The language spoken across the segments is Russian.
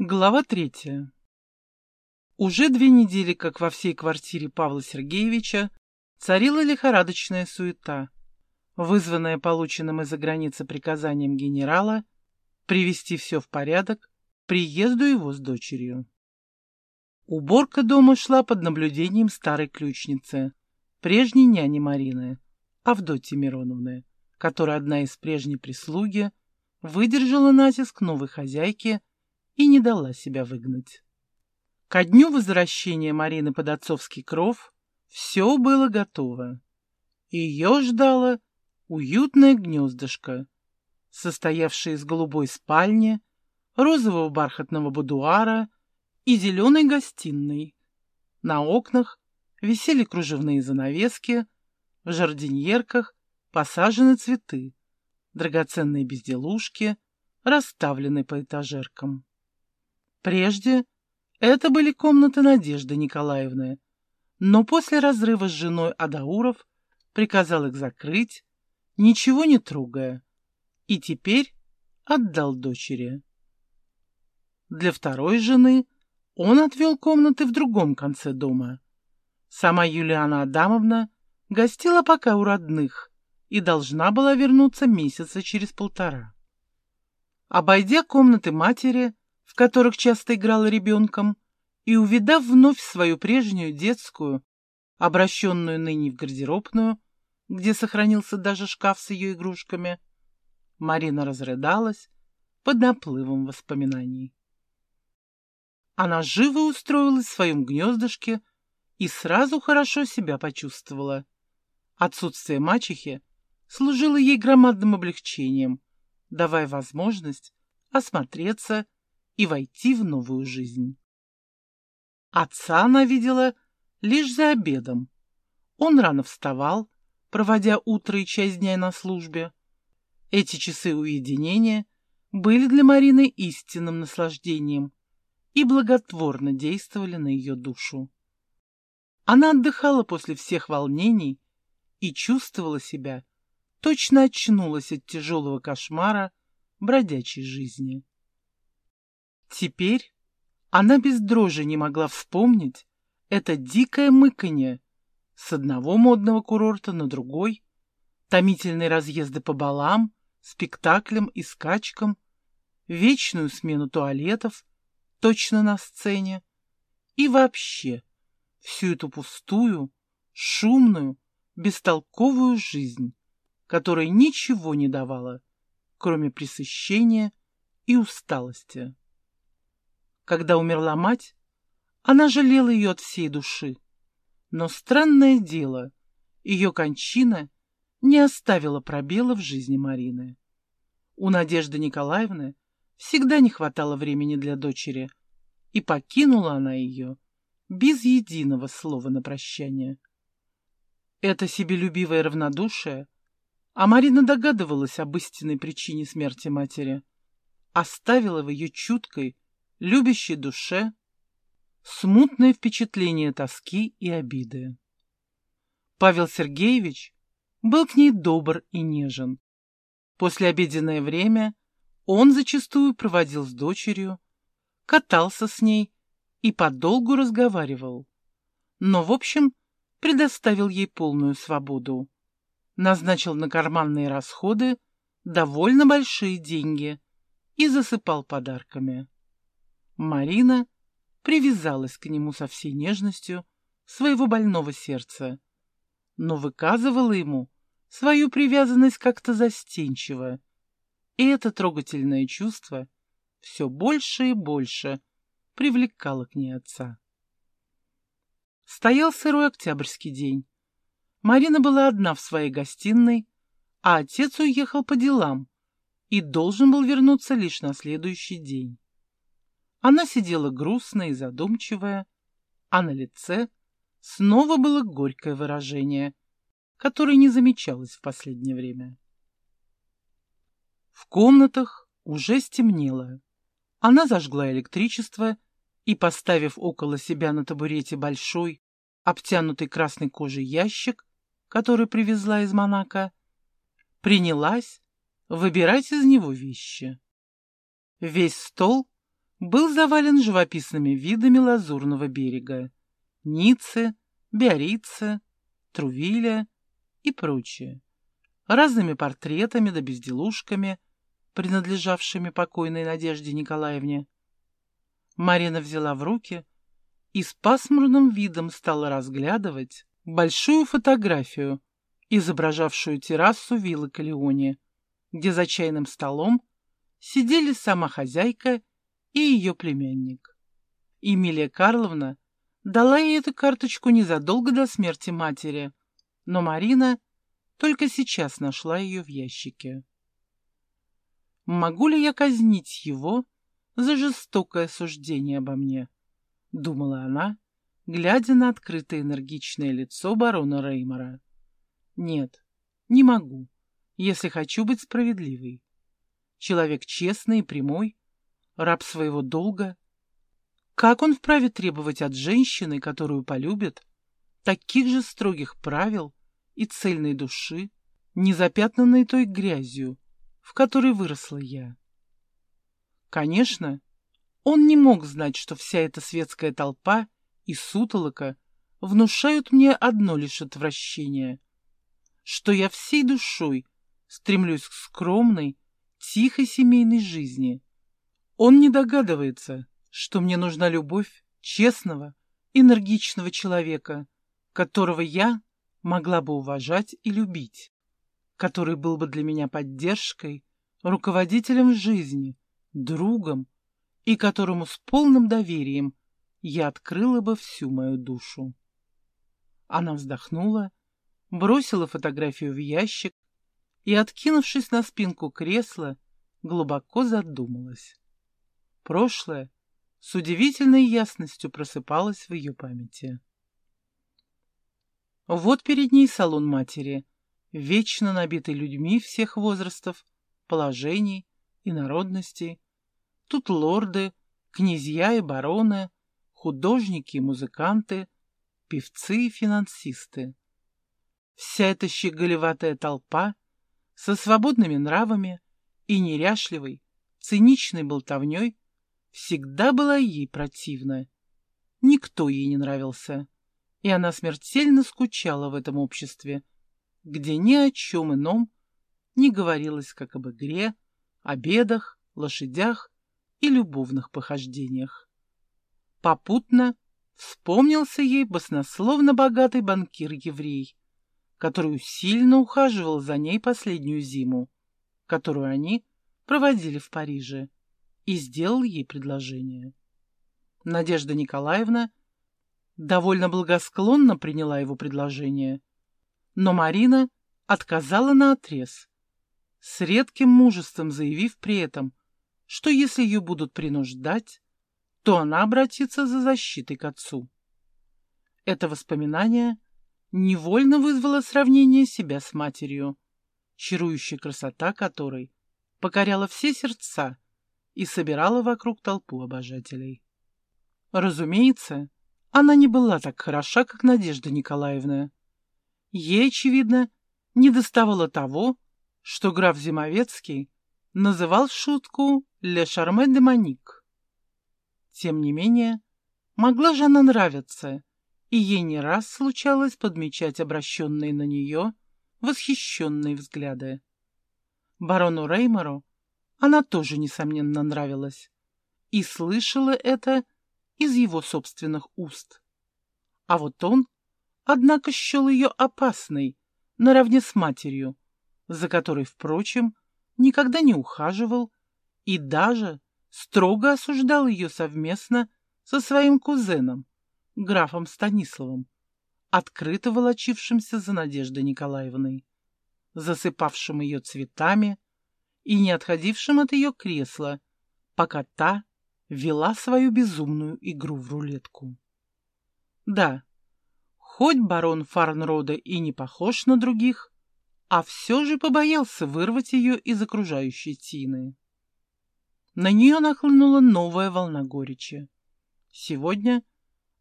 Глава третья. Уже две недели, как во всей квартире Павла Сергеевича, царила лихорадочная суета, вызванная полученным из-за границы приказанием генерала привести все в порядок приезду его с дочерью. Уборка дома шла под наблюдением старой ключницы, прежней няни Марины, Авдотьи Мироновны, которая одна из прежней прислуги выдержала натиск новой хозяйки и не дала себя выгнать. Ко дню возвращения Марины под отцовский кров все было готово. Ее ждало уютное гнездышко, состоявшее из голубой спальни, розового бархатного будуара и зеленой гостиной. На окнах висели кружевные занавески, в жардиньерках посажены цветы, драгоценные безделушки расставлены по этажеркам. Прежде это были комнаты Надежды Николаевны, но после разрыва с женой Адауров приказал их закрыть, ничего не трогая, и теперь отдал дочери. Для второй жены он отвел комнаты в другом конце дома. Сама Юлиана Адамовна гостила пока у родных и должна была вернуться месяца через полтора. Обойдя комнаты матери, в которых часто играла ребенком, и, увидав вновь свою прежнюю детскую, обращенную ныне в гардеробную, где сохранился даже шкаф с ее игрушками, Марина разрыдалась под наплывом воспоминаний. Она живо устроилась в своем гнездышке и сразу хорошо себя почувствовала. Отсутствие мачехи служило ей громадным облегчением, давая возможность осмотреться и войти в новую жизнь. Отца она видела лишь за обедом. Он рано вставал, проводя утро и часть дня на службе. Эти часы уединения были для Марины истинным наслаждением и благотворно действовали на ее душу. Она отдыхала после всех волнений и чувствовала себя, точно очнулась от тяжелого кошмара бродячей жизни. Теперь она без дрожи не могла вспомнить это дикое мыканье с одного модного курорта на другой, томительные разъезды по балам, спектаклям и скачкам, вечную смену туалетов, точно на сцене, и вообще всю эту пустую, шумную, бестолковую жизнь, которая ничего не давала, кроме пресыщения и усталости. Когда умерла мать, она жалела ее от всей души. Но странное дело, ее кончина не оставила пробела в жизни Марины. У Надежды Николаевны всегда не хватало времени для дочери, и покинула она ее без единого слова на прощание. Это себелюбивое равнодушие, а Марина догадывалась об истинной причине смерти матери, оставила в ее чуткой, любящей душе смутное впечатление тоски и обиды. Павел Сергеевич был к ней добр и нежен. После обеденное время он зачастую проводил с дочерью, катался с ней и подолгу разговаривал. Но, в общем, предоставил ей полную свободу. Назначил на карманные расходы довольно большие деньги и засыпал подарками. Марина привязалась к нему со всей нежностью своего больного сердца, но выказывала ему свою привязанность как-то застенчиво, и это трогательное чувство все больше и больше привлекало к ней отца. Стоял сырой октябрьский день. Марина была одна в своей гостиной, а отец уехал по делам и должен был вернуться лишь на следующий день. Она сидела грустная и задумчивая, а на лице снова было горькое выражение, которое не замечалось в последнее время. В комнатах уже стемнело. Она зажгла электричество и, поставив около себя на табурете большой, обтянутый красной кожей ящик, который привезла из Монако, принялась выбирать из него вещи. Весь стол был завален живописными видами лазурного берега. Ниццы, Биорица, Трувиля и прочее. Разными портретами да безделушками, принадлежавшими покойной Надежде Николаевне. Марина взяла в руки и с пасмурным видом стала разглядывать большую фотографию, изображавшую террасу виллы Калеоне, где за чайным столом сидели сама хозяйка и ее племянник. Эмилия Карловна дала ей эту карточку незадолго до смерти матери, но Марина только сейчас нашла ее в ящике. «Могу ли я казнить его за жестокое суждение обо мне?» — думала она, глядя на открытое энергичное лицо барона Реймора. «Нет, не могу, если хочу быть справедливой. Человек честный и прямой, раб своего долга. Как он вправе требовать от женщины, которую полюбит, таких же строгих правил и цельной души, не запятнанной той грязью, в которой выросла я? Конечно, он не мог знать, что вся эта светская толпа и сутолока внушают мне одно лишь отвращение, что я всей душой стремлюсь к скромной, тихой семейной жизни. Он не догадывается, что мне нужна любовь честного, энергичного человека, которого я могла бы уважать и любить, который был бы для меня поддержкой, руководителем жизни, другом, и которому с полным доверием я открыла бы всю мою душу. Она вздохнула, бросила фотографию в ящик и, откинувшись на спинку кресла, глубоко задумалась. Прошлое с удивительной ясностью просыпалось в ее памяти. Вот перед ней салон матери, вечно набитый людьми всех возрастов, положений и народностей. Тут лорды, князья и бароны, художники и музыканты, певцы и финансисты. Вся эта щеголеватая толпа — со свободными нравами и неряшливой, циничной болтовней всегда была ей противна. Никто ей не нравился, и она смертельно скучала в этом обществе, где ни о чем ином не говорилось, как об игре, обедах, лошадях и любовных похождениях. Попутно вспомнился ей баснословно богатый банкир-еврей, который сильно ухаживал за ней последнюю зиму, которую они проводили в Париже, и сделал ей предложение. Надежда Николаевна довольно благосклонно приняла его предложение, но Марина отказала наотрез, с редким мужеством заявив при этом, что если ее будут принуждать, то она обратится за защитой к отцу. Это воспоминание – невольно вызвало сравнение себя с матерью, чарующая красота которой покоряла все сердца и собирала вокруг толпу обожателей. Разумеется, она не была так хороша, как Надежда Николаевна. Ей, очевидно, не доставало того, что граф Зимовецкий называл шутку «Ле Шарме де Маник». Тем не менее, могла же она нравиться, и ей не раз случалось подмечать обращенные на нее восхищенные взгляды. Барону Реймору она тоже, несомненно, нравилась, и слышала это из его собственных уст. А вот он, однако, счел ее опасной, наравне с матерью, за которой, впрочем, никогда не ухаживал и даже строго осуждал ее совместно со своим кузеном, графом Станиславом, открыто волочившимся за Надеждой Николаевной, засыпавшим ее цветами и не отходившим от ее кресла, пока та вела свою безумную игру в рулетку. Да, хоть барон Фарнрода и не похож на других, а все же побоялся вырвать ее из окружающей тины. На нее нахлынула новая волна горечи. Сегодня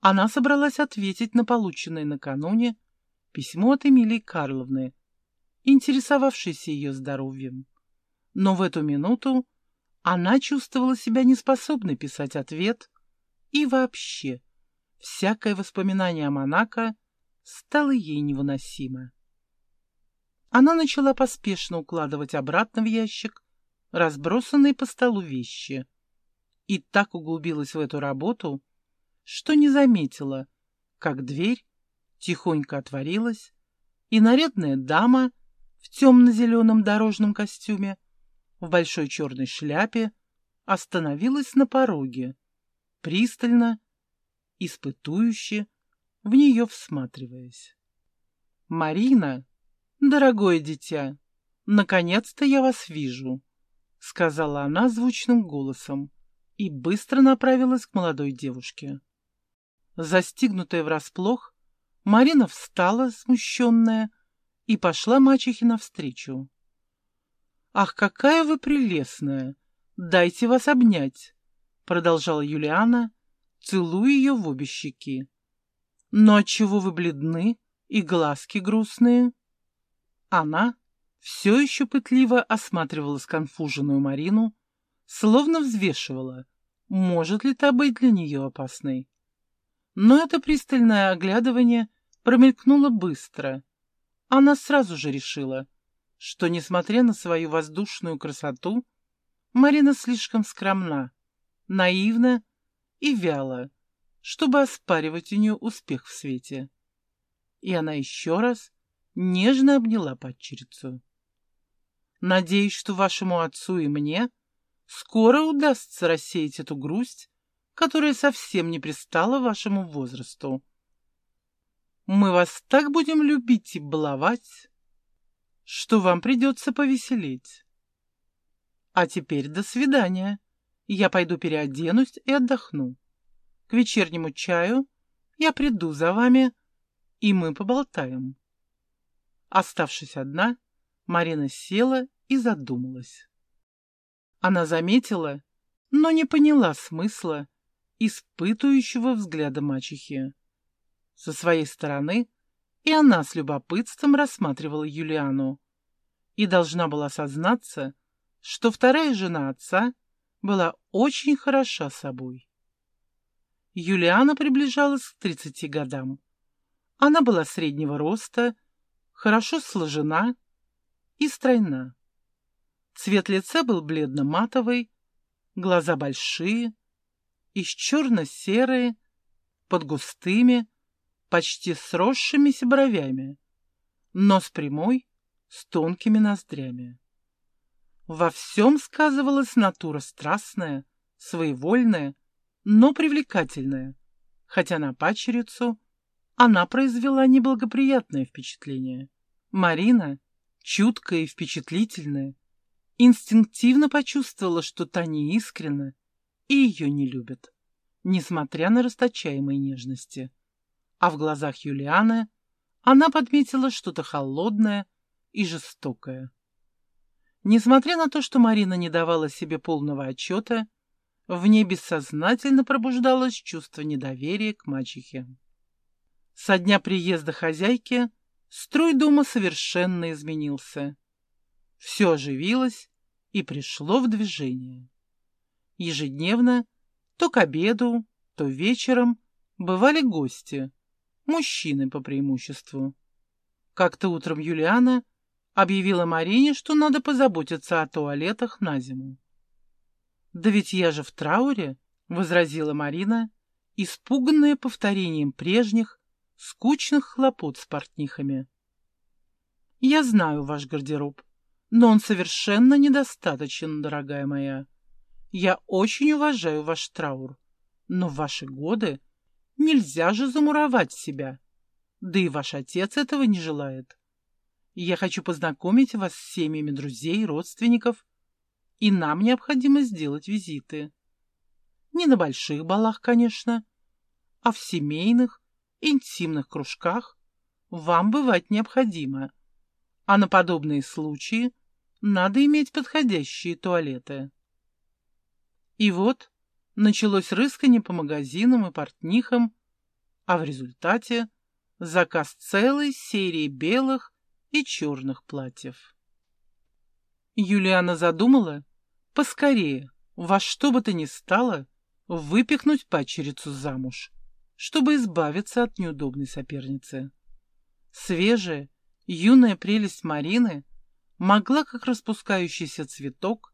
она собралась ответить на полученное накануне письмо от Эмилии Карловны, интересовавшейся ее здоровьем. Но в эту минуту Она чувствовала себя неспособной писать ответ, и вообще всякое воспоминание о Монако стало ей невыносимо. Она начала поспешно укладывать обратно в ящик разбросанные по столу вещи и так углубилась в эту работу, что не заметила, как дверь тихонько отворилась, и нарядная дама в темно-зеленом дорожном костюме, в большой черной шляпе, остановилась на пороге, пристально, испытующе, в нее всматриваясь. «Марина, дорогое дитя, наконец-то я вас вижу», — сказала она звучным голосом и быстро направилась к молодой девушке. Застигнутая врасплох, Марина встала, смущенная, и пошла мачехе навстречу. «Ах, какая вы прелестная! Дайте вас обнять!» — продолжала Юлиана, целуя ее в обе щеки. «Но отчего вы бледны и глазки грустные?» Она все еще пытливо осматривала сконфуженную Марину, словно взвешивала, может ли та быть для нее опасной. Но это пристальное оглядывание промелькнуло быстро. Она сразу же решила, что, несмотря на свою воздушную красоту, Марина слишком скромна, наивна и вяла, чтобы оспаривать у нее успех в свете. И она еще раз нежно обняла падчерицу. «Надеюсь, что вашему отцу и мне скоро удастся рассеять эту грусть, которая совсем не пристала вашему возрасту. Мы вас так будем любить и баловать, что вам придется повеселеть. А теперь до свидания. Я пойду переоденусь и отдохну. К вечернему чаю я приду за вами, и мы поболтаем. Оставшись одна, Марина села и задумалась. Она заметила, но не поняла смысла испытывающего взгляда мачехи. Со своей стороны и она с любопытством рассматривала Юлиану и должна была сознаться, что вторая жена отца была очень хороша собой. Юлиана приближалась к тридцати годам. Она была среднего роста, хорошо сложена и стройна. Цвет лица был бледно-матовый, глаза большие, из черно-серые, под густыми, почти сросшимися бровями, нос прямой, с тонкими ноздрями. Во всем сказывалась натура страстная, своевольная, но привлекательная, хотя на пачерицу она произвела неблагоприятное впечатление. Марина, чуткая и впечатлительная, инстинктивно почувствовала, что та неискренна и ее не любят, несмотря на расточаемые нежности. А в глазах Юлианы она подметила что-то холодное и жестокое. Несмотря на то, что Марина не давала себе полного отчета, в ней бессознательно пробуждалось чувство недоверия к мачехе. Со дня приезда хозяйки строй дома совершенно изменился. Все оживилось и пришло в движение. Ежедневно, то к обеду, то вечером, бывали гости, мужчины по преимуществу. Как-то утром Юлиана объявила Марине, что надо позаботиться о туалетах на зиму. «Да ведь я же в трауре», — возразила Марина, испуганная повторением прежних, скучных хлопот с портнихами. «Я знаю ваш гардероб, но он совершенно недостаточен, дорогая моя. Я очень уважаю ваш траур, но ваши годы нельзя же замуровать себя. Да и ваш отец этого не желает. Я хочу познакомить вас с семьями друзей, родственников, и нам необходимо сделать визиты. Не на больших балах, конечно, а в семейных, интимных кружках вам бывать необходимо. А на подобные случаи надо иметь подходящие туалеты. И вот началось рыскание по магазинам и портнихам, а в результате заказ целой серии белых и черных платьев. Юлиана задумала Поскорее, во что бы то ни стало, выпихнуть пачерицу замуж, чтобы избавиться от неудобной соперницы. Свежая, юная прелесть Марины могла, как распускающийся цветок,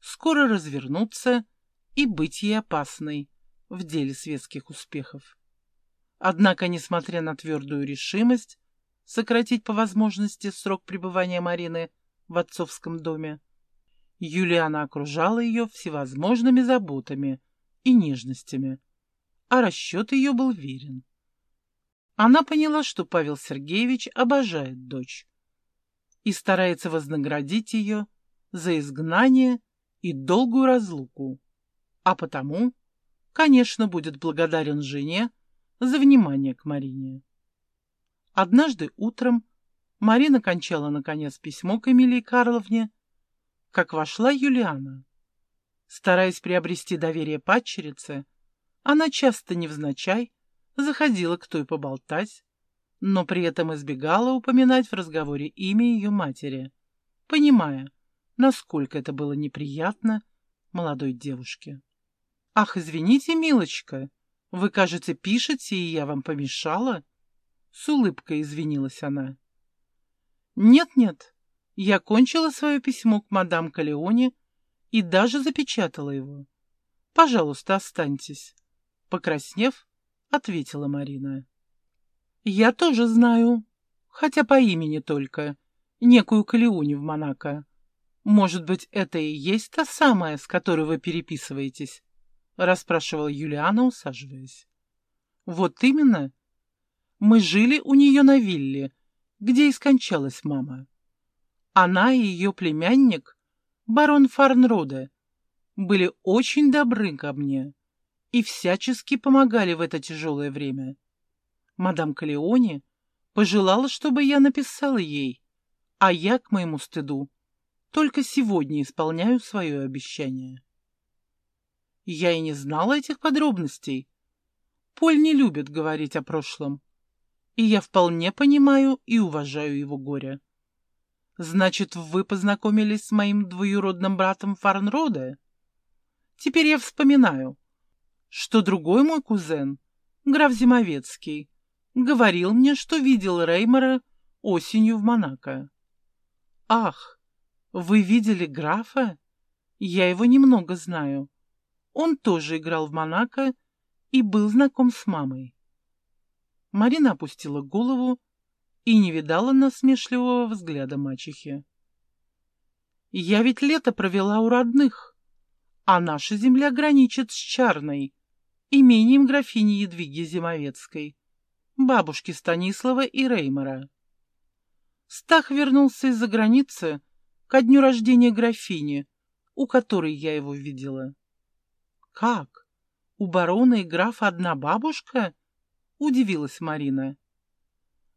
скоро развернуться и быть ей опасной в деле светских успехов. Однако, несмотря на твердую решимость сократить по возможности срок пребывания Марины в отцовском доме, Юлиана окружала ее всевозможными заботами и нежностями, а расчет ее был верен. Она поняла, что Павел Сергеевич обожает дочь и старается вознаградить ее за изгнание и долгую разлуку, а потому, конечно, будет благодарен жене за внимание к Марине. Однажды утром Марина кончала, наконец, письмо к Эмилии Карловне, как вошла Юлиана. Стараясь приобрести доверие падчерицы, она часто невзначай заходила к той поболтать, но при этом избегала упоминать в разговоре имя ее матери, понимая, насколько это было неприятно молодой девушке. «Ах, извините, милочка, вы, кажется, пишете, и я вам помешала?» С улыбкой извинилась она. «Нет-нет, я кончила свое письмо к мадам Калеоне и даже запечатала его. Пожалуйста, останьтесь». Покраснев, ответила Марина. «Я тоже знаю, хотя по имени только, некую Калеоне в Монако. Может быть, это и есть та самая, с которой вы переписываетесь?» — расспрашивала Юлиана, усаживаясь. «Вот именно. Мы жили у нее на вилле, где и скончалась мама. Она и ее племянник, барон Фарнроде, были очень добры ко мне и всячески помогали в это тяжелое время. Мадам Калеоне пожелала, чтобы я написала ей, а я, к моему стыду, только сегодня исполняю свое обещание. Я и не знала этих подробностей. Поль не любит говорить о прошлом. И я вполне понимаю и уважаю его горе. Значит, вы познакомились с моим двоюродным братом Фарнроде? Теперь я вспоминаю, что другой мой кузен, граф Зимовецкий, говорил мне, что видел Реймера осенью в Монако. Ах, вы видели графа? Я его немного знаю. Он тоже играл в Монако и был знаком с мамой. Марина опустила голову и не видала насмешливого взгляда мачехи. «Я ведь лето провела у родных, а наша земля граничит с Чарной, имением графини Едвиги Зимовецкой, бабушки Станислава и Реймера. Стах вернулся из-за границы ко дню рождения графини, у которой я его видела. «Как? У барона и графа одна бабушка?» — удивилась Марина.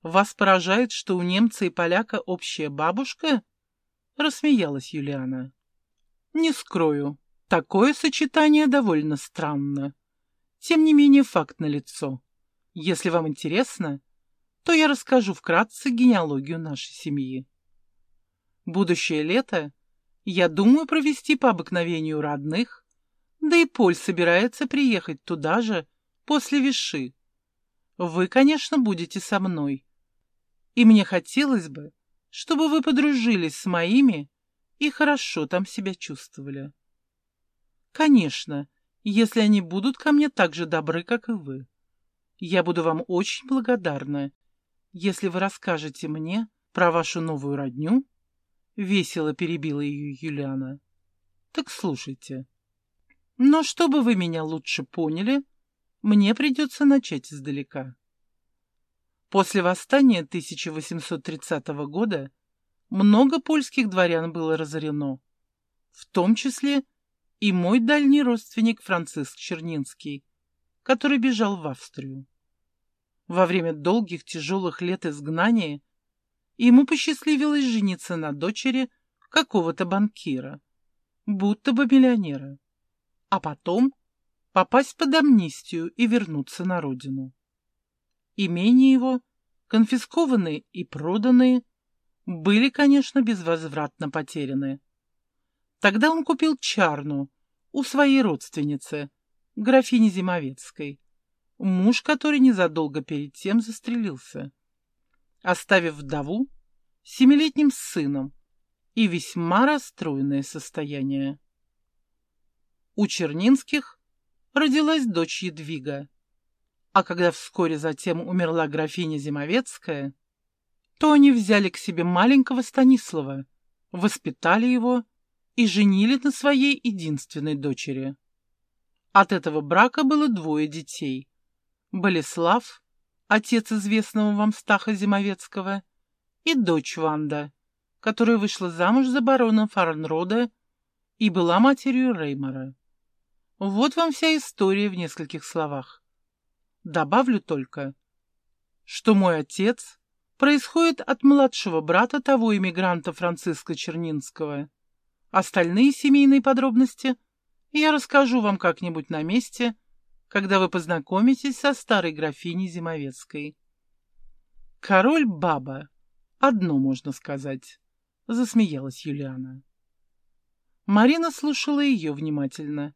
«Вас поражает, что у немца и поляка общая бабушка?» — рассмеялась Юлиана. «Не скрою, такое сочетание довольно странно. Тем не менее факт налицо. Если вам интересно, то я расскажу вкратце генеалогию нашей семьи. Будущее лето я думаю провести по обыкновению родных да и Поль собирается приехать туда же, после Виши. Вы, конечно, будете со мной. И мне хотелось бы, чтобы вы подружились с моими и хорошо там себя чувствовали. Конечно, если они будут ко мне так же добры, как и вы. Я буду вам очень благодарна, если вы расскажете мне про вашу новую родню. Весело перебила ее Юлиана. Так слушайте. Но чтобы вы меня лучше поняли, мне придется начать издалека. После восстания 1830 года много польских дворян было разорено, в том числе и мой дальний родственник Франциск Чернинский, который бежал в Австрию. Во время долгих тяжелых лет изгнания ему посчастливилось жениться на дочери какого-то банкира, будто бы миллионера а потом попасть под амнистию и вернуться на родину. Имения его, конфискованные и проданные, были, конечно, безвозвратно потеряны. Тогда он купил чарну у своей родственницы, графини Зимовецкой, муж которой незадолго перед тем застрелился, оставив вдову семилетним сыном и весьма расстроенное состояние. У Чернинских родилась дочь Едвига, а когда вскоре затем умерла графиня Зимовецкая, то они взяли к себе маленького Станислава, воспитали его и женили на своей единственной дочери. От этого брака было двое детей. Болеслав, отец известного вам Стаха Зимовецкого, и дочь Ванда, которая вышла замуж за барона Фарнрода и была матерью Реймора. Вот вам вся история в нескольких словах. Добавлю только, что мой отец происходит от младшего брата того иммигранта Франциска Чернинского, Остальные семейные подробности я расскажу вам как-нибудь на месте, когда вы познакомитесь со старой графиней Зимовецкой. Король-баба. Одно можно сказать. Засмеялась Юлиана. Марина слушала ее внимательно.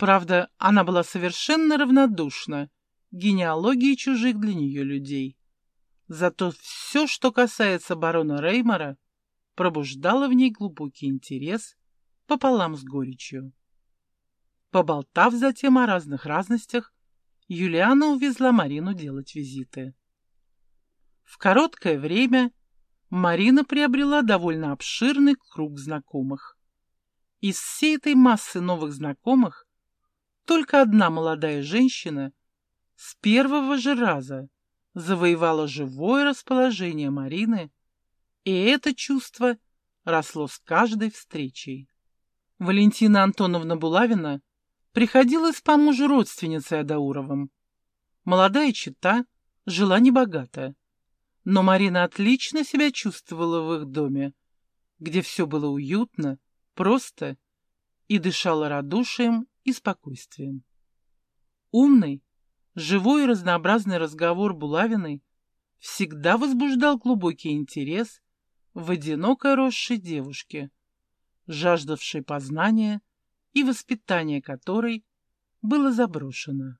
Правда, она была совершенно равнодушна генеалогии чужих для нее людей. Зато все, что касается барона Реймора, пробуждала в ней глубокий интерес пополам с горечью. Поболтав затем о разных разностях, Юлиана увезла Марину делать визиты. В короткое время Марина приобрела довольно обширный круг знакомых. Из всей этой массы новых знакомых только одна молодая женщина с первого же раза завоевала живое расположение Марины и это чувство росло с каждой встречей. Валентина Антоновна Булавина приходилась по мужу родственницей Адауровым. Молодая чита жила небогато, но Марина отлично себя чувствовала в их доме, где все было уютно, просто и дышало радушием и спокойствием. Умный, живой и разнообразный разговор Булавиной всегда возбуждал глубокий интерес в одинокой росшей девушке, жаждавшей познания и воспитания которой было заброшено.